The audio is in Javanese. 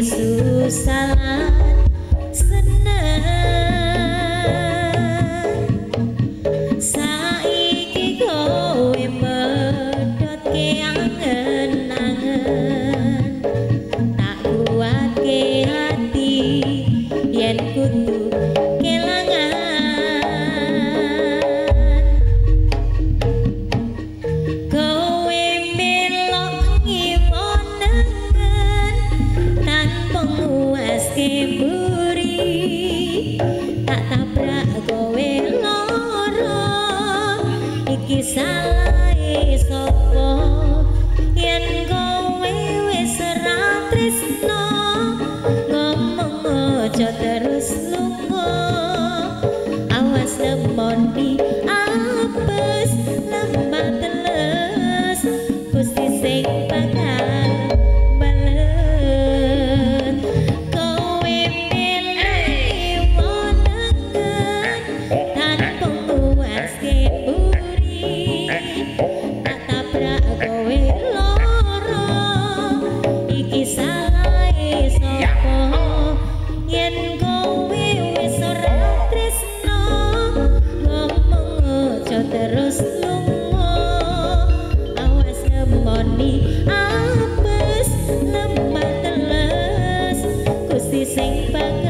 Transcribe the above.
Yesus salam. sepuri tak tabrak kowe loro iki salah sapa? Yen kowe wis ra tresno ngomong aja terus lunga awas nemon iki sem pagar.